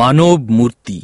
मानव मूर्ति